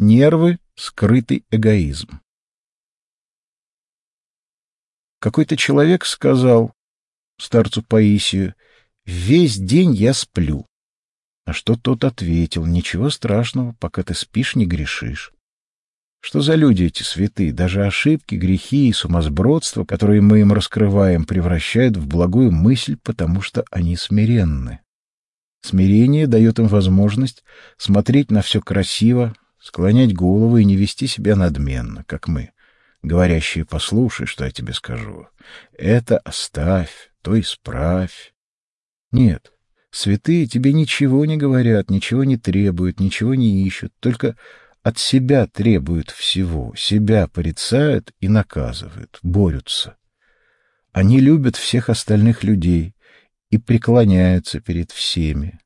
Нервы — скрытый эгоизм. Какой-то человек сказал старцу Паисию, «Весь день я сплю». А что тот ответил, «Ничего страшного, пока ты спишь, не грешишь». Что за люди эти святые? Даже ошибки, грехи и сумасбродство, которые мы им раскрываем, превращают в благую мысль, потому что они смиренны. Смирение дает им возможность смотреть на все красиво, склонять голову и не вести себя надменно, как мы, говорящие «послушай, что я тебе скажу». Это оставь, то исправь. Нет, святые тебе ничего не говорят, ничего не требуют, ничего не ищут, только от себя требуют всего, себя порицают и наказывают, борются. Они любят всех остальных людей и преклоняются перед всеми.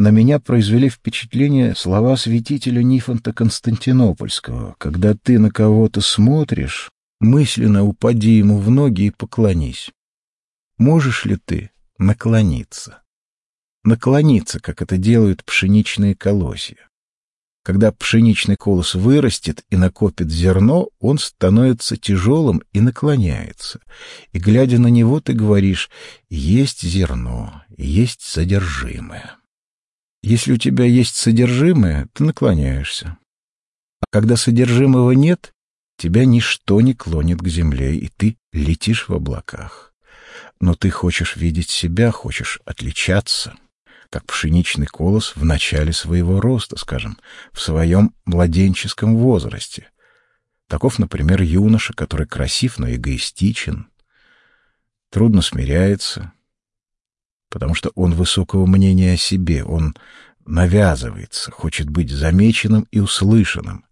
На меня произвели впечатление слова святителя Нифонта Константинопольского. Когда ты на кого-то смотришь, мысленно упади ему в ноги и поклонись. Можешь ли ты наклониться? Наклониться, как это делают пшеничные колосья. Когда пшеничный колос вырастет и накопит зерно, он становится тяжелым и наклоняется. И, глядя на него, ты говоришь «есть зерно, есть содержимое». Если у тебя есть содержимое, ты наклоняешься. А когда содержимого нет, тебя ничто не клонит к земле, и ты летишь в облаках. Но ты хочешь видеть себя, хочешь отличаться, как пшеничный колос в начале своего роста, скажем, в своем младенческом возрасте. Таков, например, юноша, который красив, но эгоистичен, трудно смиряется, потому что он высокого мнения о себе, он навязывается, хочет быть замеченным и услышанным.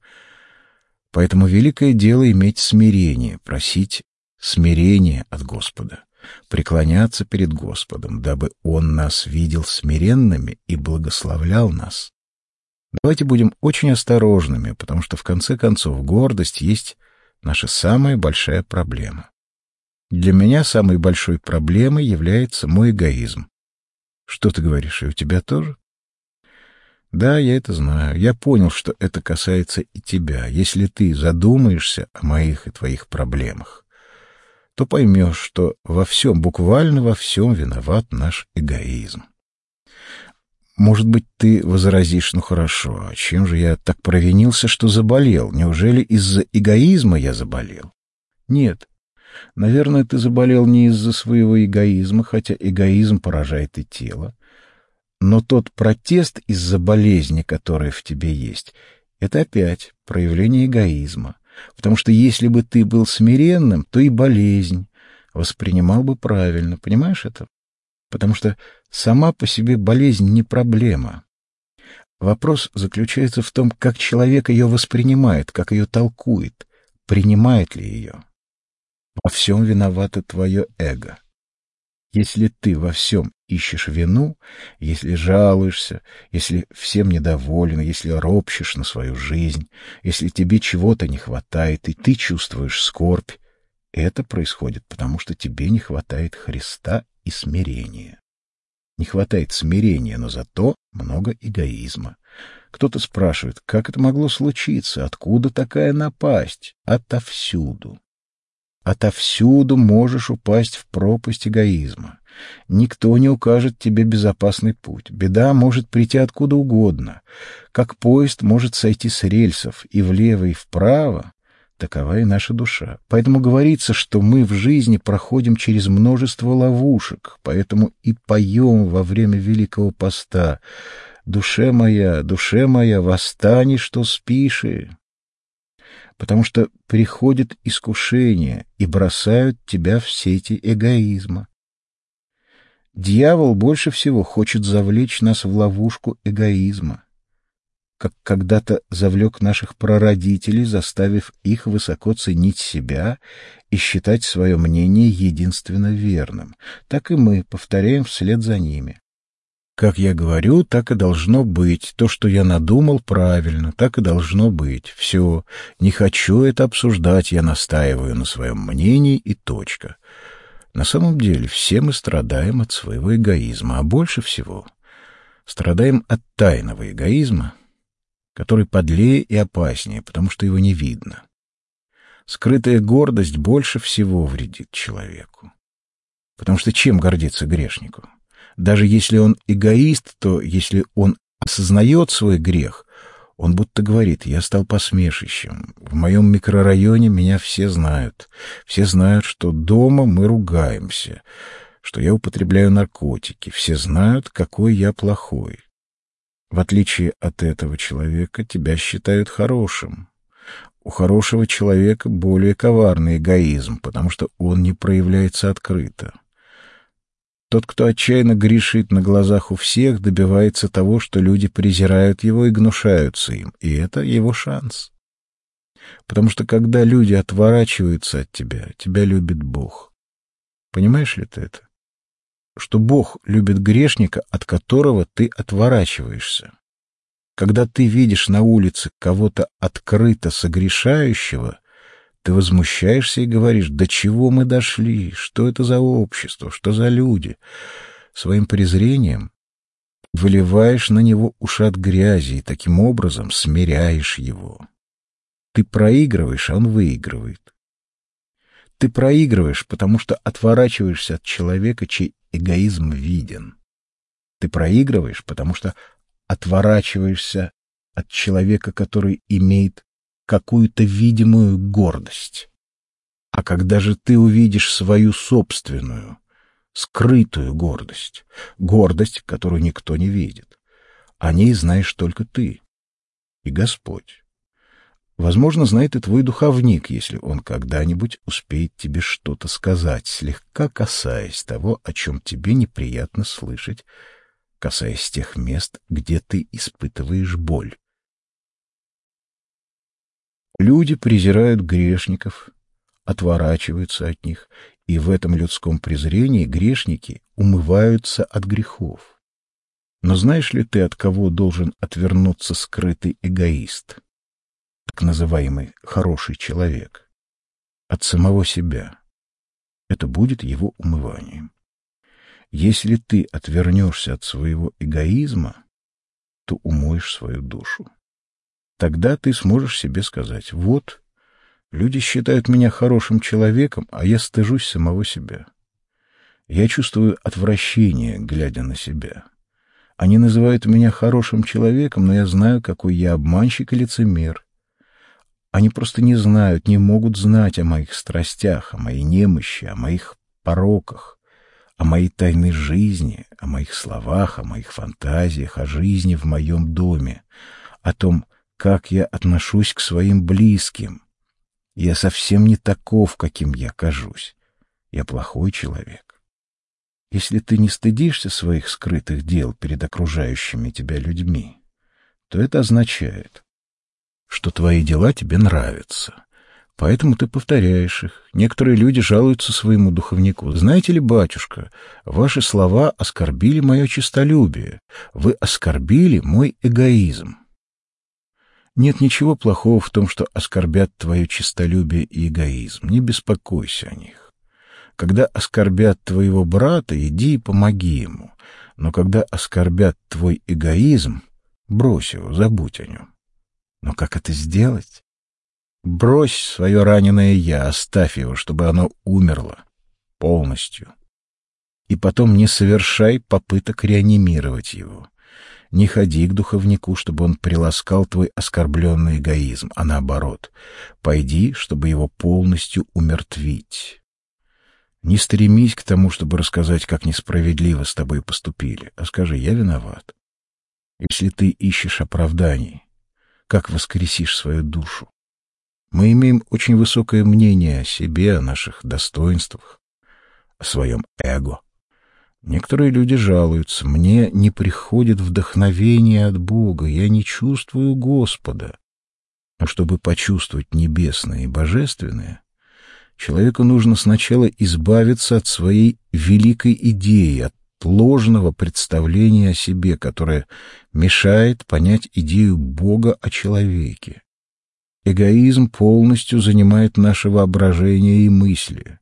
Поэтому великое дело иметь смирение, просить смирения от Господа, преклоняться перед Господом, дабы Он нас видел смиренными и благословлял нас. Давайте будем очень осторожными, потому что в конце концов гордость есть наша самая большая проблема. Для меня самой большой проблемой является мой эгоизм. Что ты говоришь, и у тебя тоже? Да, я это знаю. Я понял, что это касается и тебя. Если ты задумаешься о моих и твоих проблемах, то поймешь, что во всем, буквально во всем виноват наш эгоизм. Может быть, ты возразишь, ну хорошо, а чем же я так провинился, что заболел? Неужели из-за эгоизма я заболел? Нет, Наверное, ты заболел не из-за своего эгоизма, хотя эгоизм поражает и тело. Но тот протест из-за болезни, которая в тебе есть, это опять проявление эгоизма. Потому что если бы ты был смиренным, то и болезнь воспринимал бы правильно. Понимаешь это? Потому что сама по себе болезнь не проблема. Вопрос заключается в том, как человек ее воспринимает, как ее толкует, принимает ли ее. Во всем виновато твое эго. Если ты во всем ищешь вину, если жалуешься, если всем недоволен, если ропщешь на свою жизнь, если тебе чего-то не хватает, и ты чувствуешь скорбь, это происходит потому, что тебе не хватает Христа и смирения. Не хватает смирения, но зато много эгоизма. Кто-то спрашивает, как это могло случиться, откуда такая напасть? Отовсюду. Отовсюду можешь упасть в пропасть эгоизма. Никто не укажет тебе безопасный путь. Беда может прийти откуда угодно. Как поезд может сойти с рельсов и влево, и вправо, такова и наша душа. Поэтому говорится, что мы в жизни проходим через множество ловушек, поэтому и поем во время Великого Поста «Душе моя, душе моя, восстань, что спишь!» Потому что приходит искушение и бросают тебя в сети эгоизма. Дьявол больше всего хочет завлечь нас в ловушку эгоизма, как когда-то завлек наших прародителей, заставив их высоко ценить себя и считать свое мнение единственно верным. Так и мы повторяем вслед за ними. Как я говорю, так и должно быть. То, что я надумал, правильно, так и должно быть. Все. Не хочу это обсуждать, я настаиваю на своем мнении и точка. На самом деле, все мы страдаем от своего эгоизма, а больше всего страдаем от тайного эгоизма, который подлее и опаснее, потому что его не видно. Скрытая гордость больше всего вредит человеку. Потому что чем гордиться грешнику? Даже если он эгоист, то если он осознает свой грех, он будто говорит, я стал посмешищем. В моем микрорайоне меня все знают. Все знают, что дома мы ругаемся, что я употребляю наркотики. Все знают, какой я плохой. В отличие от этого человека, тебя считают хорошим. У хорошего человека более коварный эгоизм, потому что он не проявляется открыто. Тот, кто отчаянно грешит на глазах у всех, добивается того, что люди презирают его и гнушаются им, и это его шанс. Потому что когда люди отворачиваются от тебя, тебя любит Бог. Понимаешь ли ты это? Что Бог любит грешника, от которого ты отворачиваешься. Когда ты видишь на улице кого-то открыто согрешающего, ты возмущаешься и говоришь, до чего мы дошли, что это за общество, что за люди. Своим презрением выливаешь на него ушат грязи и таким образом смиряешь его. Ты проигрываешь, а он выигрывает. Ты проигрываешь, потому что отворачиваешься от человека, чей эгоизм виден. Ты проигрываешь, потому что отворачиваешься от человека, который имеет какую-то видимую гордость. А когда же ты увидишь свою собственную, скрытую гордость, гордость, которую никто не видит, о ней знаешь только ты и Господь. Возможно, знает и твой духовник, если он когда-нибудь успеет тебе что-то сказать, слегка касаясь того, о чем тебе неприятно слышать, касаясь тех мест, где ты испытываешь боль. Люди презирают грешников, отворачиваются от них, и в этом людском презрении грешники умываются от грехов. Но знаешь ли ты, от кого должен отвернуться скрытый эгоист, так называемый хороший человек? От самого себя. Это будет его умыванием. Если ты отвернешься от своего эгоизма, то умоешь свою душу. Тогда ты сможешь себе сказать, вот, люди считают меня хорошим человеком, а я стыжусь самого себя. Я чувствую отвращение, глядя на себя. Они называют меня хорошим человеком, но я знаю, какой я обманщик и лицемер. Они просто не знают, не могут знать о моих страстях, о моей немощи, о моих пороках, о моей тайной жизни, о моих словах, о моих фантазиях, о жизни в моем доме, о том, как я отношусь к своим близким. Я совсем не таков, каким я кажусь. Я плохой человек. Если ты не стыдишься своих скрытых дел перед окружающими тебя людьми, то это означает, что твои дела тебе нравятся. Поэтому ты повторяешь их. Некоторые люди жалуются своему духовнику. «Знаете ли, батюшка, ваши слова оскорбили мое честолюбие. Вы оскорбили мой эгоизм». Нет ничего плохого в том, что оскорбят твое честолюбие и эгоизм. Не беспокойся о них. Когда оскорбят твоего брата, иди и помоги ему. Но когда оскорбят твой эгоизм, брось его, забудь о нем. Но как это сделать? Брось свое раненое «я», оставь его, чтобы оно умерло полностью. И потом не совершай попыток реанимировать его. Не ходи к духовнику, чтобы он приласкал твой оскорбленный эгоизм, а наоборот, пойди, чтобы его полностью умертвить. Не стремись к тому, чтобы рассказать, как несправедливо с тобой поступили, а скажи «я виноват». Если ты ищешь оправданий, как воскресишь свою душу? Мы имеем очень высокое мнение о себе, о наших достоинствах, о своем эго. Некоторые люди жалуются, мне не приходит вдохновение от Бога, я не чувствую Господа. Но чтобы почувствовать небесное и божественное, человеку нужно сначала избавиться от своей великой идеи, от ложного представления о себе, которое мешает понять идею Бога о человеке. Эгоизм полностью занимает наше воображение и мысли.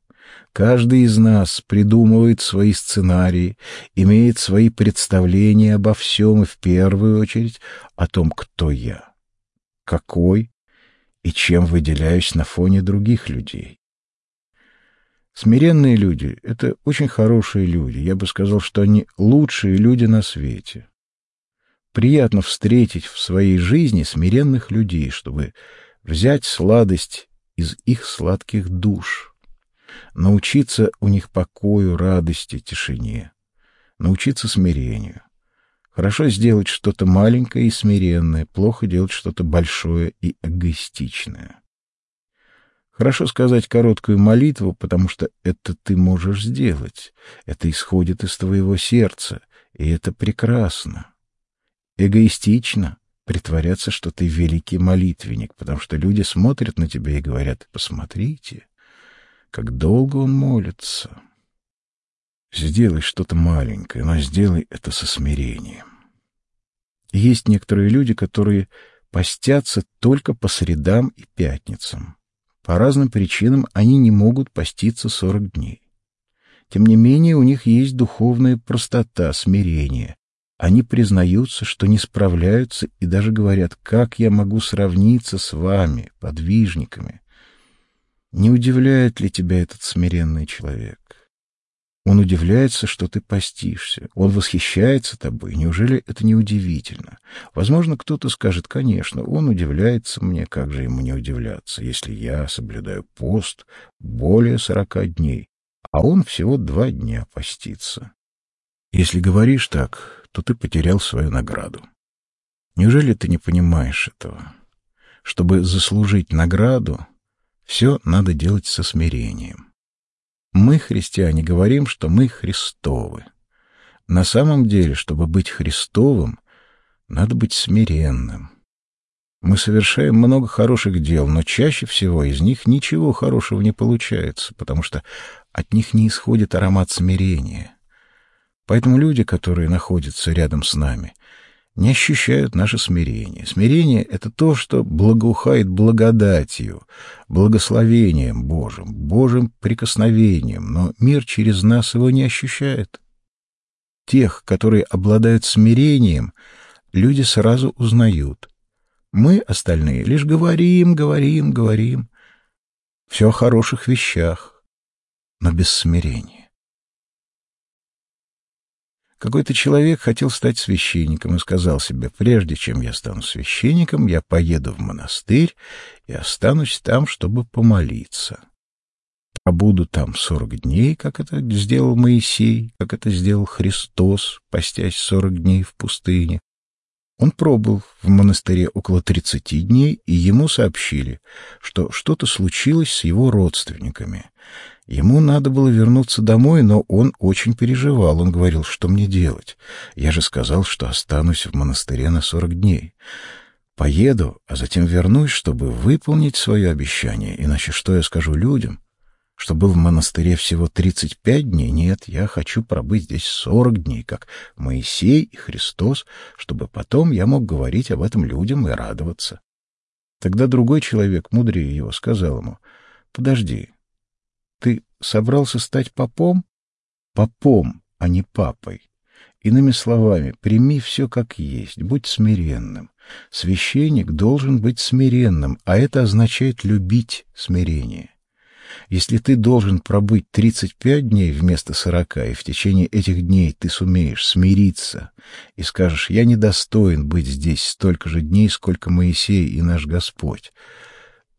Каждый из нас придумывает свои сценарии, имеет свои представления обо всем и в первую очередь о том, кто я. какой и чем выделяюсь на фоне других людей. Смиренные люди — это очень хорошие люди. Я бы сказал, что они лучшие люди на свете. Приятно встретить в своей жизни смиренных людей, чтобы взять сладость из их сладких душ, научиться у них покою, радости, тишине, научиться смирению. Хорошо сделать что-то маленькое и смиренное, плохо делать что-то большое и эгоистичное. Хорошо сказать короткую молитву, потому что это ты можешь сделать. Это исходит из твоего сердца, и это прекрасно. Эгоистично притворяться, что ты великий молитвенник, потому что люди смотрят на тебя и говорят, посмотрите, как долго он молится. Сделай что-то маленькое, но сделай это со смирением. Есть некоторые люди, которые постятся только по средам и пятницам. По разным причинам они не могут поститься сорок дней. Тем не менее, у них есть духовная простота, смирение. Они признаются, что не справляются и даже говорят, как я могу сравниться с вами, подвижниками. Не удивляет ли тебя этот смиренный человек? Он удивляется, что ты постишься. Он восхищается тобой. Неужели это не удивительно? Возможно, кто-то скажет, конечно, он удивляется мне, как же ему не удивляться, если я соблюдаю пост более сорока дней, а он всего два дня постится. Если говоришь так, то ты потерял свою награду. Неужели ты не понимаешь этого? Чтобы заслужить награду, все надо делать со смирением. Мы, христиане, говорим, что мы Христовы. На самом деле, чтобы быть Христовым, надо быть смиренным. Мы совершаем много хороших дел, но чаще всего из них ничего хорошего не получается, потому что от них не исходит аромат смирения. Поэтому люди, которые находятся рядом с нами, не ощущают наше смирение. Смирение — это то, что благоухает благодатью, благословением Божьим, Божьим прикосновением, но мир через нас его не ощущает. Тех, которые обладают смирением, люди сразу узнают. Мы, остальные, лишь говорим, говорим, говорим. Все о хороших вещах, но без смирения. Какой-то человек хотел стать священником и сказал себе, прежде чем я стану священником, я поеду в монастырь и останусь там, чтобы помолиться. Побуду там сорок дней, как это сделал Моисей, как это сделал Христос, постясь сорок дней в пустыне. Он пробыл в монастыре около тридцати дней, и ему сообщили, что что-то случилось с его родственниками, Ему надо было вернуться домой, но он очень переживал. Он говорил, что мне делать? Я же сказал, что останусь в монастыре на сорок дней. Поеду, а затем вернусь, чтобы выполнить свое обещание. Иначе что я скажу людям? Что был в монастыре всего тридцать пять дней? Нет, я хочу пробыть здесь сорок дней, как Моисей и Христос, чтобы потом я мог говорить об этом людям и радоваться. Тогда другой человек, мудрее его, сказал ему, «Подожди, ты собрался стать попом? Попом, а не папой. Иными словами, прими все как есть, будь смиренным. Священник должен быть смиренным, а это означает любить смирение. Если ты должен пробыть 35 дней вместо 40, и в течение этих дней ты сумеешь смириться и скажешь «Я недостоин быть здесь столько же дней, сколько Моисей и наш Господь»,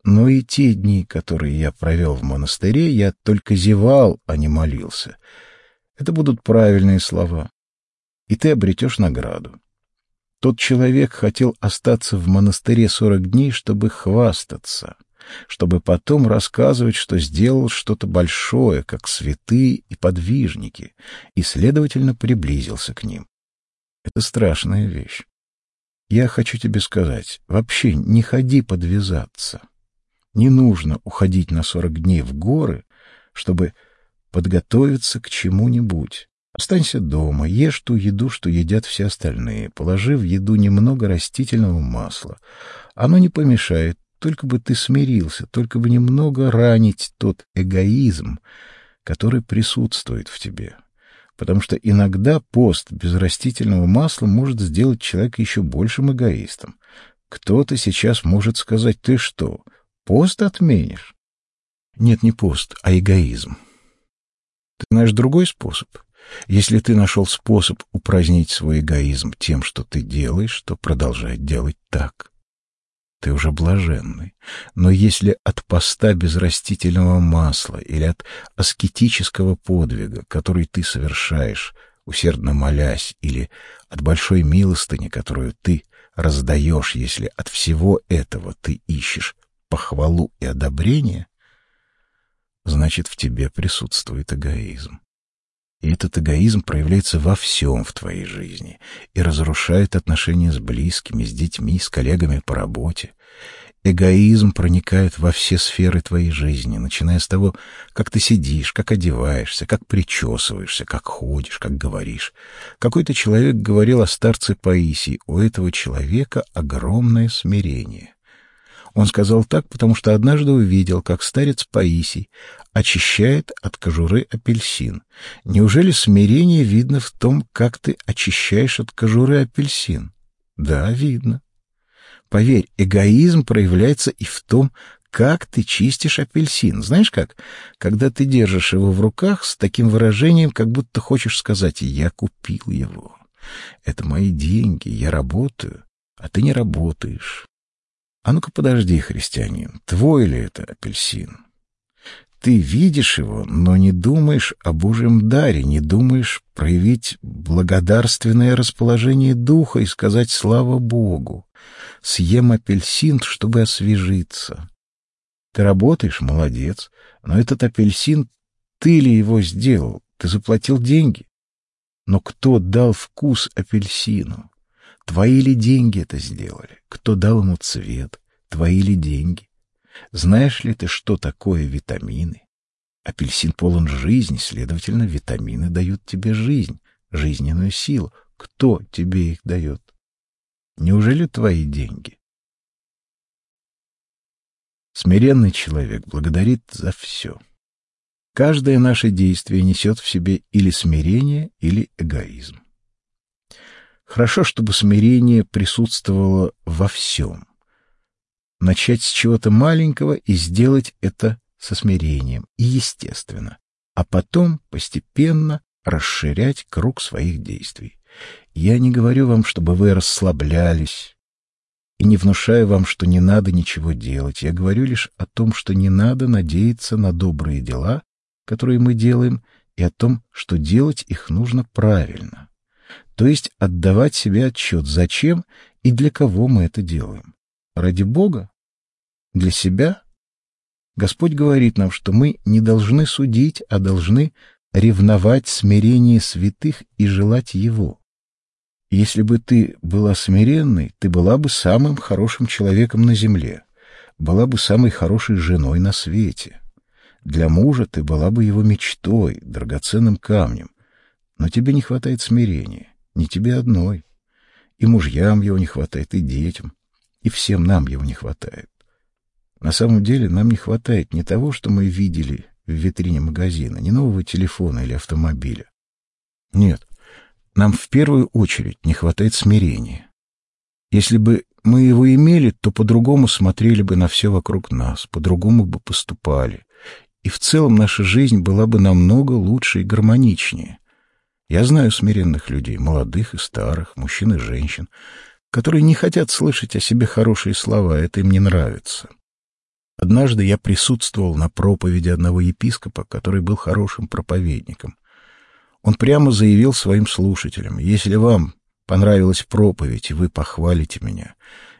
но и те дни, которые я провел в монастыре, я только зевал, а не молился. Это будут правильные слова. И ты обретешь награду. Тот человек хотел остаться в монастыре сорок дней, чтобы хвастаться, чтобы потом рассказывать, что сделал что-то большое, как святые и подвижники, и, следовательно, приблизился к ним. Это страшная вещь. Я хочу тебе сказать, вообще не ходи подвязаться. Не нужно уходить на сорок дней в горы, чтобы подготовиться к чему-нибудь. Останься дома, ешь ту еду, что едят все остальные, положи в еду немного растительного масла. Оно не помешает, только бы ты смирился, только бы немного ранить тот эгоизм, который присутствует в тебе. Потому что иногда пост без растительного масла может сделать человека еще большим эгоистом. Кто-то сейчас может сказать, ты что, пост отменишь? Нет, не пост, а эгоизм. Ты знаешь другой способ? Если ты нашел способ упразднить свой эгоизм тем, что ты делаешь, то продолжай делать так. Ты уже блаженный. Но если от поста без растительного масла или от аскетического подвига, который ты совершаешь, усердно молясь, или от большой милостыни, которую ты раздаешь, если от всего этого ты ищешь похвалу и одобрение, значит, в тебе присутствует эгоизм. И этот эгоизм проявляется во всем в твоей жизни и разрушает отношения с близкими, с детьми, с коллегами по работе. Эгоизм проникает во все сферы твоей жизни, начиная с того, как ты сидишь, как одеваешься, как причесываешься, как ходишь, как говоришь. Какой-то человек говорил о старце Паисии, у этого человека огромное смирение. Он сказал так, потому что однажды увидел, как старец Паисий очищает от кожуры апельсин. Неужели смирение видно в том, как ты очищаешь от кожуры апельсин? Да, видно. Поверь, эгоизм проявляется и в том, как ты чистишь апельсин. Знаешь как? Когда ты держишь его в руках с таким выражением, как будто хочешь сказать «я купил его». Это мои деньги, я работаю, а ты не работаешь. А ну-ка подожди, христианин, твой ли это апельсин? Ты видишь его, но не думаешь о Божьем даре, не думаешь проявить благодарственное расположение духа и сказать «Слава Богу!» Съем апельсин, чтобы освежиться. Ты работаешь, молодец, но этот апельсин, ты ли его сделал? Ты заплатил деньги. Но кто дал вкус апельсину? Твои ли деньги это сделали? Кто дал ему цвет? Твои ли деньги? Знаешь ли ты, что такое витамины? Апельсин полон жизни, следовательно, витамины дают тебе жизнь, жизненную силу. Кто тебе их дает? Неужели твои деньги? Смиренный человек благодарит за все. Каждое наше действие несет в себе или смирение, или эгоизм. Хорошо, чтобы смирение присутствовало во всем начать с чего-то маленького и сделать это со смирением и естественно, а потом постепенно расширять круг своих действий. Я не говорю вам, чтобы вы расслаблялись, и не внушаю вам, что не надо ничего делать. Я говорю лишь о том, что не надо надеяться на добрые дела, которые мы делаем, и о том, что делать их нужно правильно. То есть отдавать себе отчет, зачем и для кого мы это делаем. Ради Бога? Для себя? Господь говорит нам, что мы не должны судить, а должны ревновать смирение святых и желать Его. Если бы ты была смиренной, ты была бы самым хорошим человеком на земле, была бы самой хорошей женой на свете. Для мужа ты была бы его мечтой, драгоценным камнем. Но тебе не хватает смирения, не тебе одной. И мужьям его не хватает, и детям. И всем нам его не хватает. На самом деле нам не хватает ни того, что мы видели в витрине магазина, ни нового телефона или автомобиля. Нет, нам в первую очередь не хватает смирения. Если бы мы его имели, то по-другому смотрели бы на все вокруг нас, по-другому бы поступали. И в целом наша жизнь была бы намного лучше и гармоничнее. Я знаю смиренных людей, молодых и старых, мужчин и женщин, которые не хотят слышать о себе хорошие слова, это им не нравится. Однажды я присутствовал на проповеди одного епископа, который был хорошим проповедником. Он прямо заявил своим слушателям, «Если вам понравилась проповедь, и вы похвалите меня,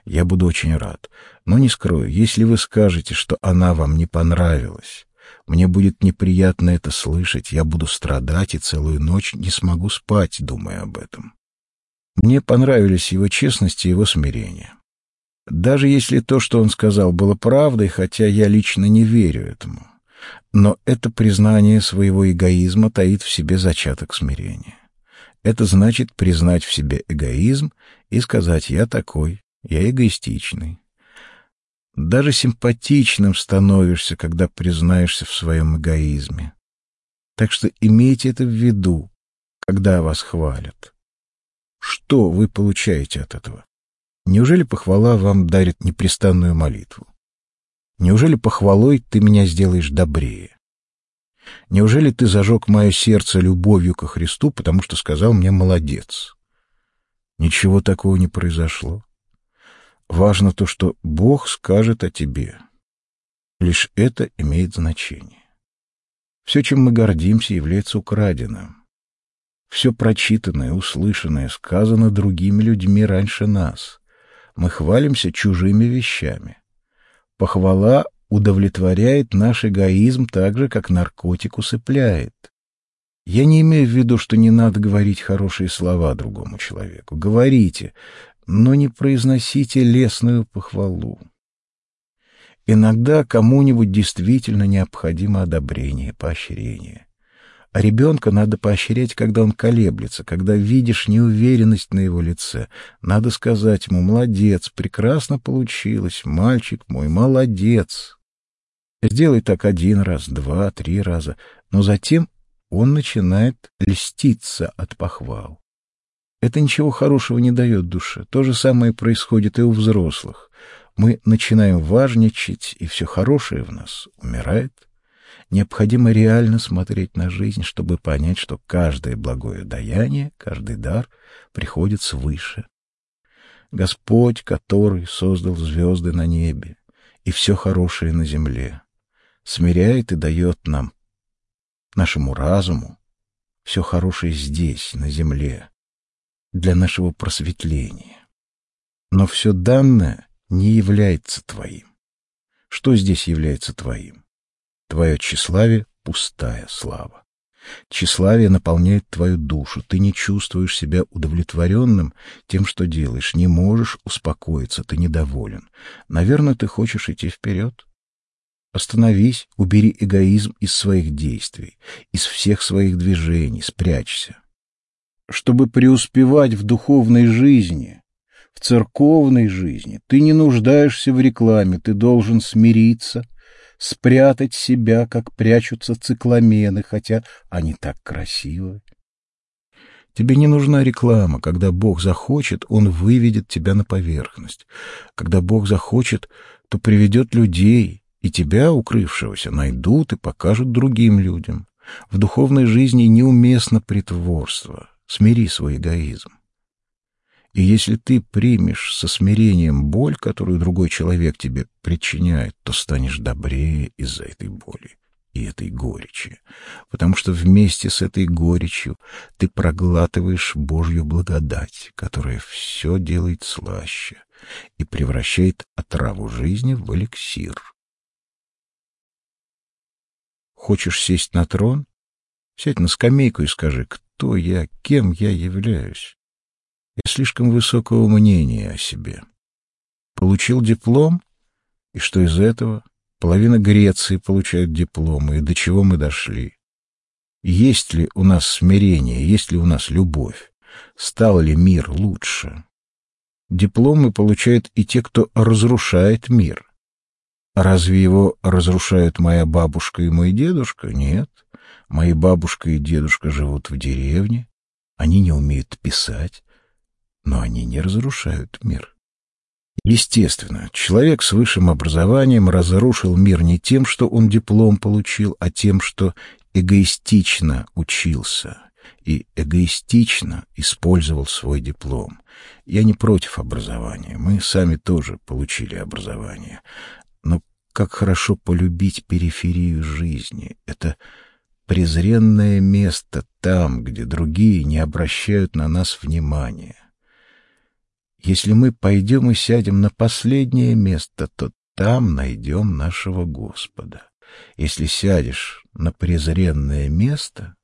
я буду очень рад. Но не скрою, если вы скажете, что она вам не понравилась, мне будет неприятно это слышать, я буду страдать и целую ночь не смогу спать, думая об этом». Мне понравились его честность и его смирение. Даже если то, что он сказал, было правдой, хотя я лично не верю этому. Но это признание своего эгоизма таит в себе зачаток смирения. Это значит признать в себе эгоизм и сказать «я такой, я эгоистичный». Даже симпатичным становишься, когда признаешься в своем эгоизме. Так что имейте это в виду, когда вас хвалят. Что вы получаете от этого? Неужели похвала вам дарит непрестанную молитву? Неужели похвалой ты меня сделаешь добрее? Неужели ты зажег мое сердце любовью ко Христу, потому что сказал мне «молодец»? Ничего такого не произошло. Важно то, что Бог скажет о тебе. Лишь это имеет значение. Все, чем мы гордимся, является украденным. Все прочитанное, услышанное, сказано другими людьми раньше нас. Мы хвалимся чужими вещами. Похвала удовлетворяет наш эгоизм так же, как наркотик усыпляет. Я не имею в виду, что не надо говорить хорошие слова другому человеку. Говорите, но не произносите лесную похвалу. Иногда кому-нибудь действительно необходимо одобрение, поощрение. А ребенка надо поощрять, когда он колеблется, когда видишь неуверенность на его лице. Надо сказать ему «молодец, прекрасно получилось, мальчик мой, молодец». Сделай так один раз, два, три раза, но затем он начинает льститься от похвал. Это ничего хорошего не дает душе. То же самое происходит и у взрослых. Мы начинаем важничать, и все хорошее в нас умирает. Необходимо реально смотреть на жизнь, чтобы понять, что каждое благое даяние, каждый дар приходит свыше. Господь, который создал звезды на небе и все хорошее на земле, смиряет и дает нам, нашему разуму, все хорошее здесь, на земле, для нашего просветления. Но все данное не является твоим. Что здесь является твоим? Твое тщеславие — пустая слава. Тщеславие наполняет твою душу. Ты не чувствуешь себя удовлетворенным тем, что делаешь. Не можешь успокоиться, ты недоволен. Наверное, ты хочешь идти вперед. Остановись, убери эгоизм из своих действий, из всех своих движений, спрячься. Чтобы преуспевать в духовной жизни, в церковной жизни, ты не нуждаешься в рекламе, ты должен смириться — спрятать себя, как прячутся цикламены, хотя они так красивы. Тебе не нужна реклама. Когда Бог захочет, Он выведет тебя на поверхность. Когда Бог захочет, то приведет людей, и тебя, укрывшегося, найдут и покажут другим людям. В духовной жизни неуместно притворство. Смири свой эгоизм. И если ты примешь со смирением боль, которую другой человек тебе причиняет, то станешь добрее из-за этой боли и этой горечи, потому что вместе с этой горечью ты проглатываешь Божью благодать, которая все делает слаще и превращает отраву жизни в эликсир. Хочешь сесть на трон? Сядь на скамейку и скажи, кто я, кем я являюсь. Я слишком высокого мнения о себе. Получил диплом, и что из этого? Половина Греции получает дипломы, и до чего мы дошли? Есть ли у нас смирение, есть ли у нас любовь? Стал ли мир лучше? Дипломы получают и те, кто разрушает мир. Разве его разрушают моя бабушка и мой дедушка? Нет. Мои бабушка и дедушка живут в деревне. Они не умеют писать но они не разрушают мир. Естественно, человек с высшим образованием разрушил мир не тем, что он диплом получил, а тем, что эгоистично учился и эгоистично использовал свой диплом. Я не против образования, мы сами тоже получили образование. Но как хорошо полюбить периферию жизни. Это презренное место там, где другие не обращают на нас внимания. Если мы пойдем и сядем на последнее место, то там найдем нашего Господа. Если сядешь на презренное место,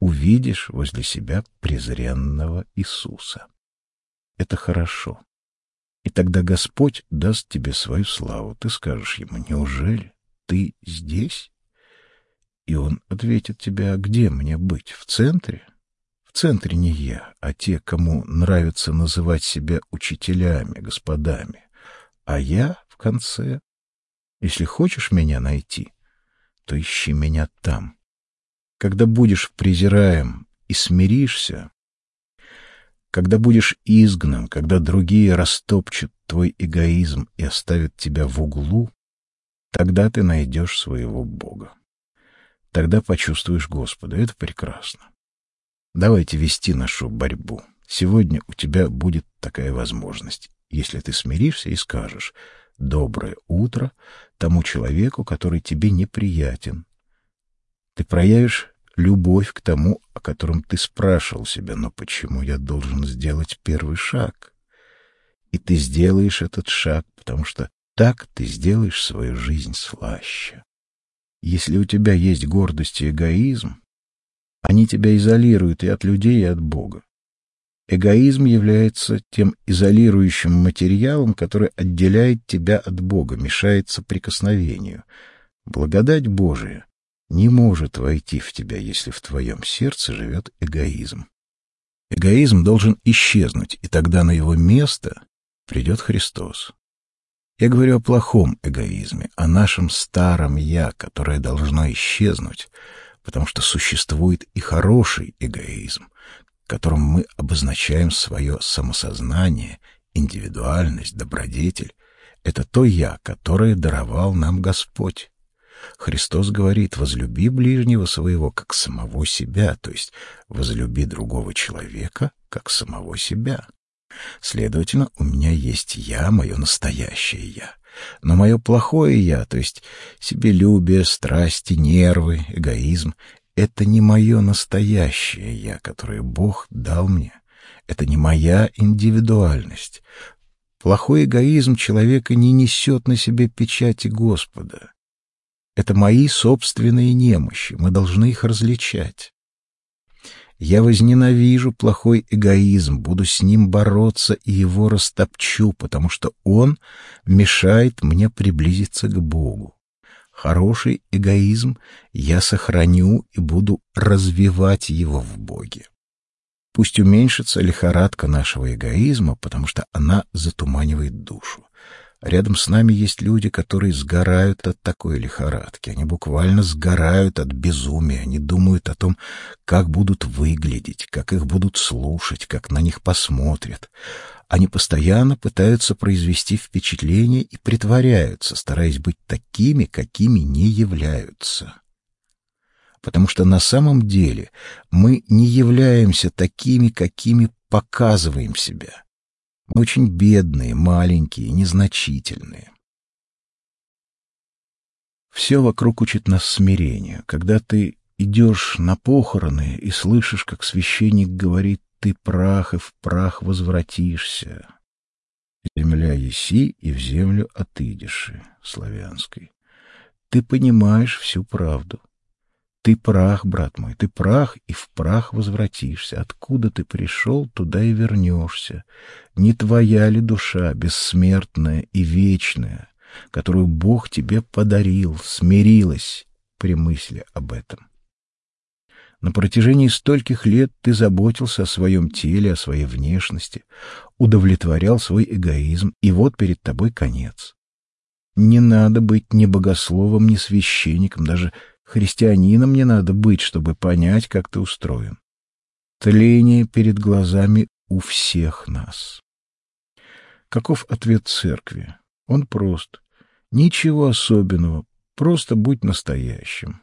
увидишь возле себя презренного Иисуса. Это хорошо. И тогда Господь даст тебе свою славу. Ты скажешь ему, неужели ты здесь? И он ответит тебе, а где мне быть? В центре? В центре не я, а те, кому нравится называть себя учителями, господами. А я в конце. Если хочешь меня найти, то ищи меня там. Когда будешь презираем и смиришься, Когда будешь изгнан, когда другие растопчут твой эгоизм и оставят тебя в углу, тогда ты найдешь своего Бога. Тогда почувствуешь Господа. Это прекрасно. Давайте вести нашу борьбу. Сегодня у тебя будет такая возможность, если ты смиришься и скажешь «доброе утро» тому человеку, который тебе неприятен. Ты проявишь любовь к тому, о котором ты спрашивал себя, но почему я должен сделать первый шаг? И ты сделаешь этот шаг, потому что так ты сделаешь свою жизнь слаще. Если у тебя есть гордость и эгоизм, они тебя изолируют и от людей, и от Бога. Эгоизм является тем изолирующим материалом, который отделяет тебя от Бога, мешает соприкосновению. Благодать Божия не может войти в тебя, если в твоем сердце живет эгоизм. Эгоизм должен исчезнуть, и тогда на его место придет Христос. Я говорю о плохом эгоизме, о нашем старом «я», которое должно исчезнуть, потому что существует и хороший эгоизм, которым мы обозначаем свое самосознание, индивидуальность, добродетель. Это то «я», которое даровал нам Господь. Христос говорит, возлюби ближнего своего, как самого себя, то есть возлюби другого человека, как самого себя. Следовательно, у меня есть я, мое настоящее я. Но мое плохое я, то есть себелюбие, страсти, нервы, эгоизм, это не мое настоящее я, которое Бог дал мне. Это не моя индивидуальность. Плохой эгоизм человека не несет на себе печати Господа. Это мои собственные немощи, мы должны их различать. Я возненавижу плохой эгоизм, буду с ним бороться и его растопчу, потому что он мешает мне приблизиться к Богу. Хороший эгоизм я сохраню и буду развивать его в Боге. Пусть уменьшится лихорадка нашего эгоизма, потому что она затуманивает душу. Рядом с нами есть люди, которые сгорают от такой лихорадки. Они буквально сгорают от безумия. Они думают о том, как будут выглядеть, как их будут слушать, как на них посмотрят. Они постоянно пытаются произвести впечатление и притворяются, стараясь быть такими, какими не являются. Потому что на самом деле мы не являемся такими, какими показываем себя. Очень бедные, маленькие, незначительные. Все вокруг учит нас смирению. Когда ты идешь на похороны и слышишь, как священник говорит «ты прах и в прах возвратишься», «земля еси и в землю отыдешь» славянской, ты понимаешь всю правду. Ты прах, брат мой, ты прах, и в прах возвратишься. Откуда ты пришел, туда и вернешься. Не твоя ли душа, бессмертная и вечная, которую Бог тебе подарил, смирилась при мысли об этом? На протяжении стольких лет ты заботился о своем теле, о своей внешности, удовлетворял свой эгоизм, и вот перед тобой конец. Не надо быть ни богословом, ни священником, даже Христианином не надо быть, чтобы понять, как ты устроен. Тление перед глазами у всех нас. Каков ответ церкви? Он прост. Ничего особенного, просто будь настоящим.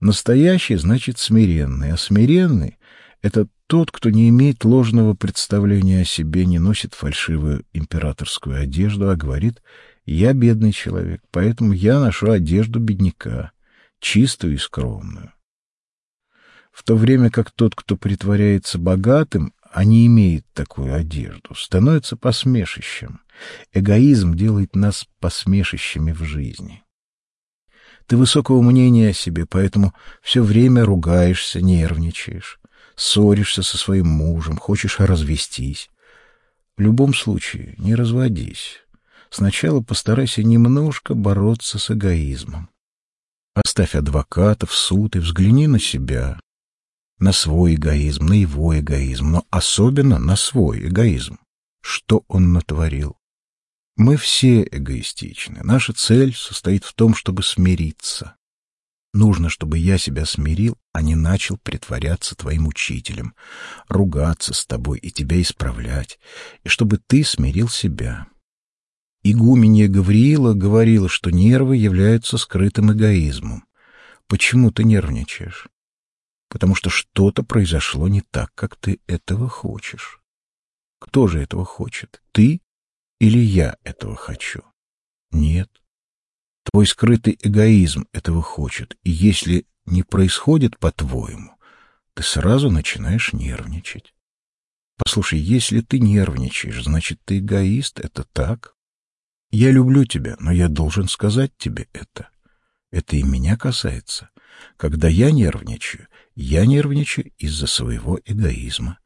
Настоящий значит смиренный, а смиренный — это тот, кто не имеет ложного представления о себе, не носит фальшивую императорскую одежду, а говорит «я бедный человек, поэтому я ношу одежду бедняка» чистую и скромную. В то время как тот, кто притворяется богатым, а не имеет такую одежду, становится посмешищем. Эгоизм делает нас посмешищами в жизни. Ты высокого мнения о себе, поэтому все время ругаешься, нервничаешь, ссоришься со своим мужем, хочешь развестись. В любом случае, не разводись. Сначала постарайся немножко бороться с эгоизмом. Оставь адвокатов, суд и взгляни на себя, на свой эгоизм, на его эгоизм, но особенно на свой эгоизм. Что он натворил? Мы все эгоистичны. Наша цель состоит в том, чтобы смириться. Нужно, чтобы я себя смирил, а не начал притворяться твоим учителем, ругаться с тобой и тебя исправлять, и чтобы ты смирил себя. Игуменья Гавриила говорила, что нервы являются скрытым эгоизмом. Почему ты нервничаешь? Потому что что-то произошло не так, как ты этого хочешь. Кто же этого хочет? Ты или я этого хочу? Нет. Твой скрытый эгоизм этого хочет, и если не происходит по-твоему, ты сразу начинаешь нервничать. Послушай, если ты нервничаешь, значит, ты эгоист, это так? Я люблю тебя, но я должен сказать тебе это. Это и меня касается. Когда я нервничаю, я нервничаю из-за своего эгоизма.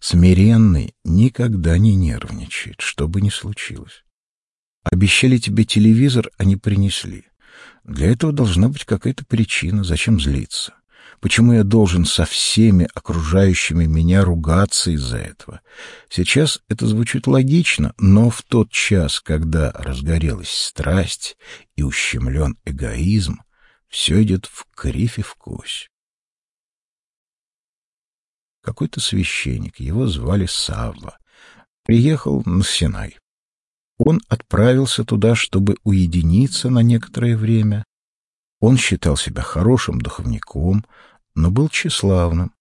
Смиренный никогда не нервничает, что бы ни случилось. Обещали тебе телевизор, а не принесли. Для этого должна быть какая-то причина, зачем злиться. Почему я должен со всеми окружающими меня ругаться из-за этого? Сейчас это звучит логично, но в тот час, когда разгорелась страсть и ущемлен эгоизм, все идет в кривь и в кось. Какой-то священник, его звали Савва, приехал на Синай. Он отправился туда, чтобы уединиться на некоторое время. Он считал себя хорошим духовником, но был тщеславным.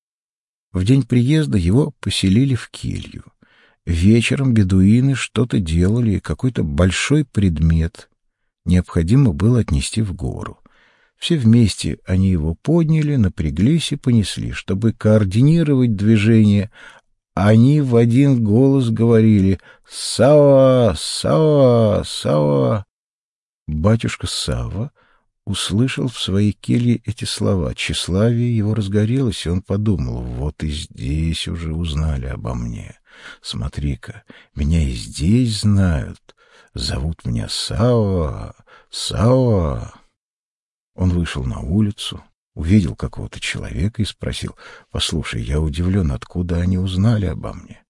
В день приезда его поселили в келью. Вечером бедуины что-то делали, и какой-то большой предмет необходимо было отнести в гору. Все вместе они его подняли, напряглись и понесли. Чтобы координировать движение, они в один голос говорили «Сава! Сава! Сава!». Батюшка Сава услышал в своей келье эти слова. Тщеславие его разгорелось, и он подумал, вот и здесь уже узнали обо мне. Смотри-ка, меня и здесь знают. Зовут меня Сава, Сава. Он вышел на улицу, увидел какого-то человека и спросил, «Послушай, я удивлен, откуда они узнали обо мне?»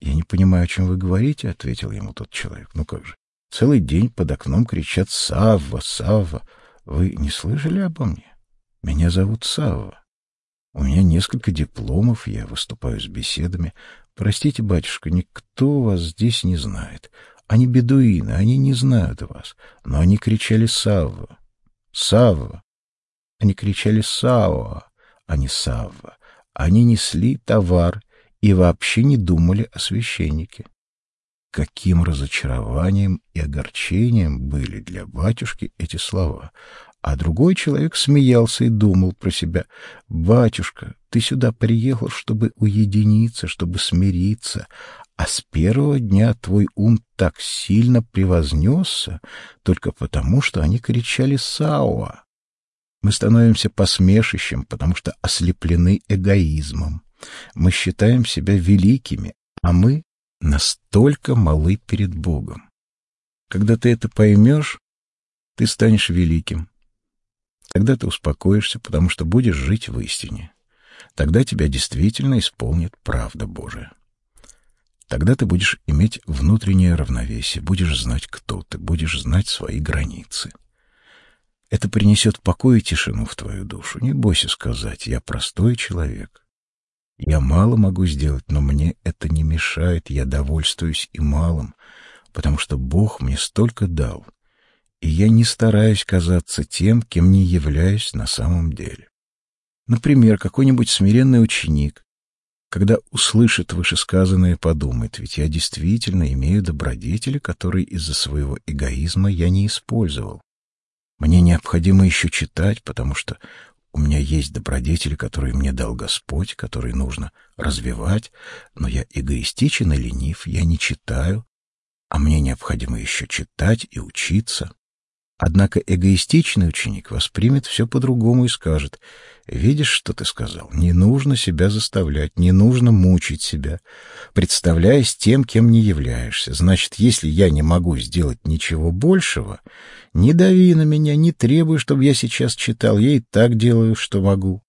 «Я не понимаю, о чем вы говорите», — ответил ему тот человек. «Ну как же, целый день под окном кричат «Савва! Савва!» Вы не слышали обо мне? Меня зовут Савва. У меня несколько дипломов, я выступаю с беседами. Простите, батюшка, никто вас здесь не знает. Они бедуины, они не знают вас. Но они кричали «Савва! Савва!» Они кричали «Сауа!», а не «Савва!». Они несли товар и вообще не думали о священнике. Каким разочарованием и огорчением были для батюшки эти слова. А другой человек смеялся и думал про себя. «Батюшка, ты сюда приехал, чтобы уединиться, чтобы смириться, а с первого дня твой ум так сильно превознесся только потому, что они кричали «Сауа». Мы становимся посмешищем, потому что ослеплены эгоизмом. Мы считаем себя великими, а мы настолько малы перед Богом. Когда ты это поймешь, ты станешь великим. Тогда ты успокоишься, потому что будешь жить в истине. Тогда тебя действительно исполнит правда Божия. Тогда ты будешь иметь внутреннее равновесие, будешь знать, кто ты, будешь знать свои границы. Это принесет покой и тишину в твою душу. Не бойся сказать, я простой человек. Я мало могу сделать, но мне это не мешает, я довольствуюсь и малым, потому что Бог мне столько дал, и я не стараюсь казаться тем, кем не являюсь на самом деле. Например, какой-нибудь смиренный ученик, когда услышит вышесказанное, подумает, ведь я действительно имею добродетели, которые из-за своего эгоизма я не использовал. Мне необходимо еще читать, потому что у меня есть добродетели, которые мне дал Господь, которые нужно развивать, но я эгоистичен и ленив, я не читаю, а мне необходимо еще читать и учиться. Однако эгоистичный ученик воспримет все по-другому и скажет, «Видишь, что ты сказал? Не нужно себя заставлять, не нужно мучить себя, представляясь тем, кем не являешься. Значит, если я не могу сделать ничего большего, не дави на меня, не требуй, чтобы я сейчас читал, я и так делаю, что могу».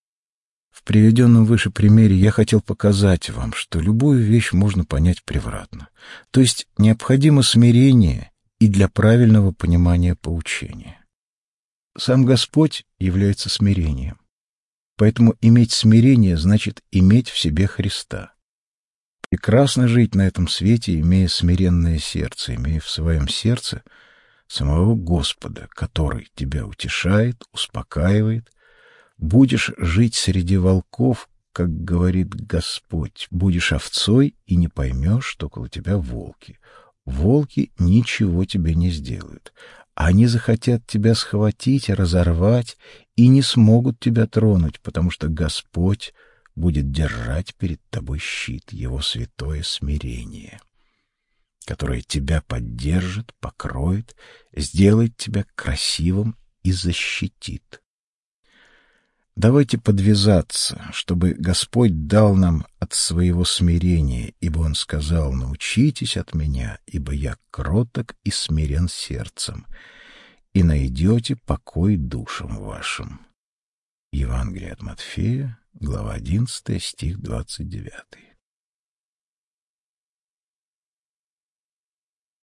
В приведенном выше примере я хотел показать вам, что любую вещь можно понять превратно. То есть необходимо смирение и для правильного понимания поучения. Сам Господь является смирением. Поэтому иметь смирение значит иметь в себе Христа. Прекрасно жить на этом свете, имея смиренное сердце, имея в своем сердце самого Господа, который тебя утешает, успокаивает. Будешь жить среди волков, как говорит Господь, будешь овцой и не поймешь, что около тебя волки. Волки ничего тебе не сделают. Они захотят тебя схватить, разорвать и не смогут тебя тронуть, потому что Господь будет держать перед тобой щит, его святое смирение, которое тебя поддержит, покроет, сделает тебя красивым и защитит. Давайте подвязаться, чтобы Господь дал нам от своего смирения, ибо Он сказал, «Научитесь от Меня, ибо Я кроток и смирен сердцем, и найдете покой душам вашим». Евангелие от Матфея, глава 11, стих 29.